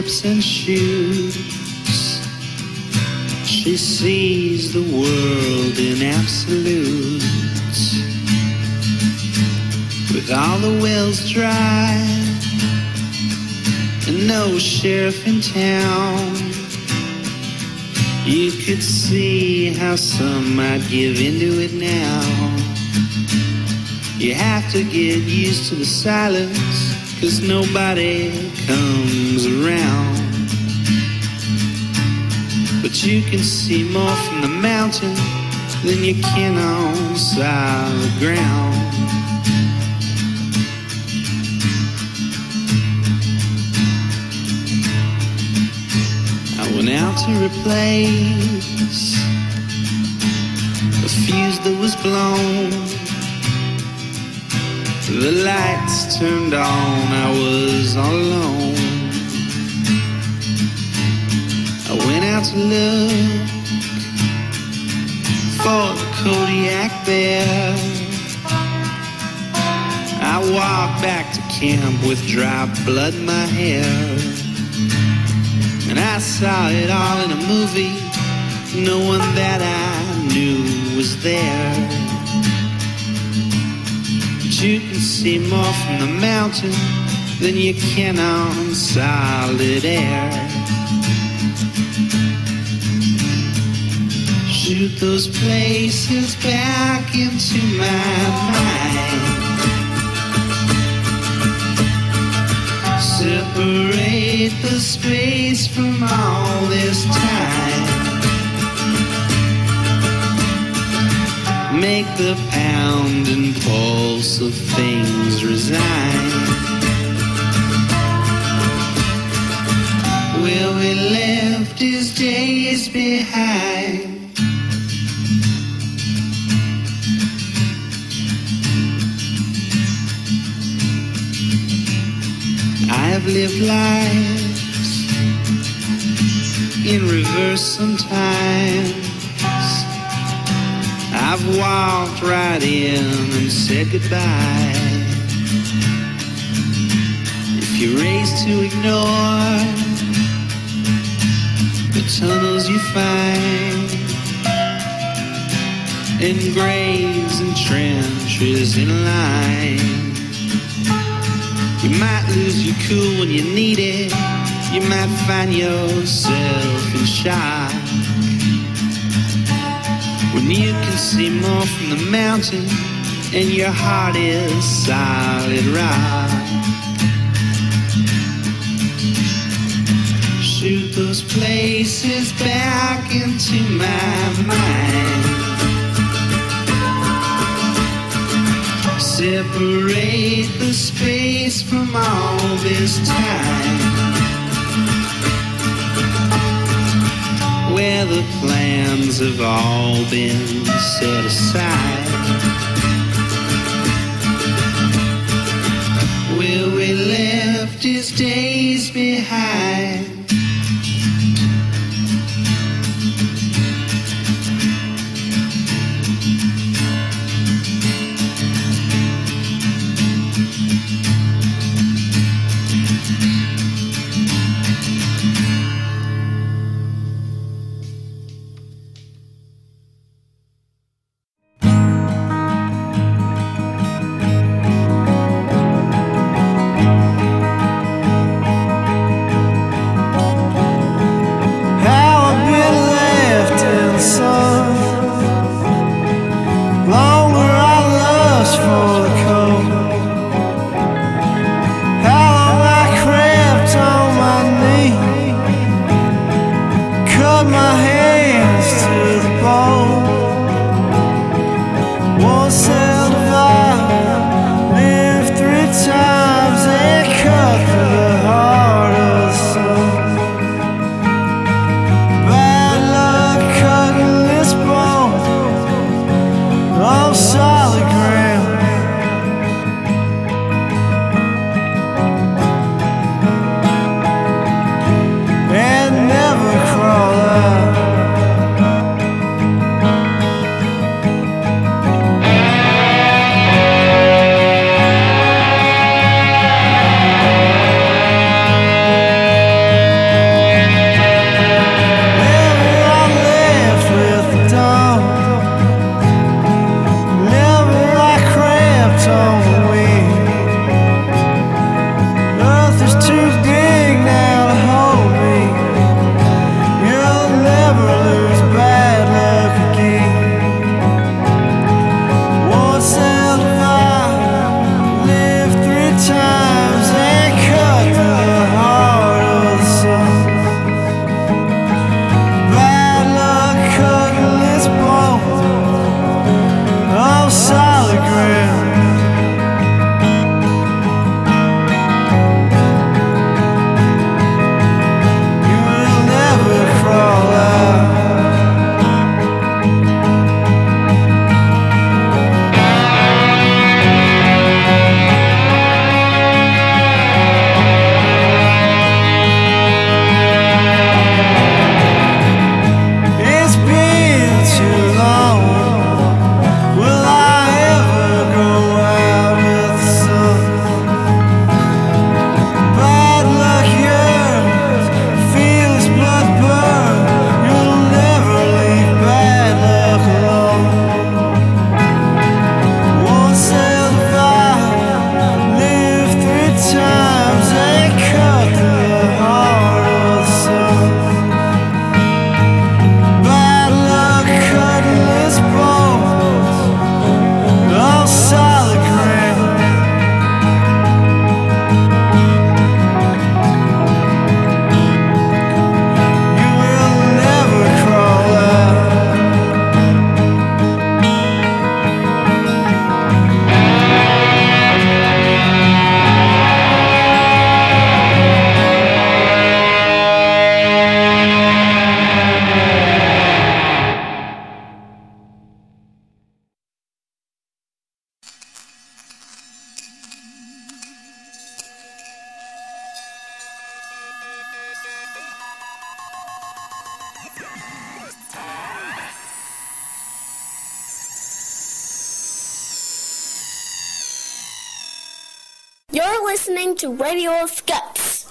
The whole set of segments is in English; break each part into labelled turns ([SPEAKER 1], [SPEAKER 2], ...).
[SPEAKER 1] and shoes. She sees the world in absolutes. With all the wells dry and no sheriff in town. You could see how some might give into it now. You have to get used to the silence, cause nobody comes around. But you can see more from the mountain than you can on solid ground. I went out to replace a fuse that was blown. The lights turned on, I was alone. I went out to look for the Kodiak Bear. I walked back to camp with dry blood in my hair. And I saw it all in a movie. No one that I knew was there. You can see more from the mountain than you can on solid air. Shoot those places back into my mind. Separate the space from all this time. Make the pound and pulse of things resign. Where we left his days behind. I have lived lives in reverse sometimes. I've walked right in and said goodbye. If you race to ignore the tunnels you find in graves and trenches in line, you might lose your cool when you need it.
[SPEAKER 2] You might find yourself in shock. And you can see more from the mountain, and your heart is solid rock. Shoot those places back into my mind. Separate the space from all this time. where the plans have all been set aside. Where we left his days behind.
[SPEAKER 3] to
[SPEAKER 4] Radio Scuts.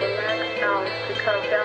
[SPEAKER 5] For lack of because thou hast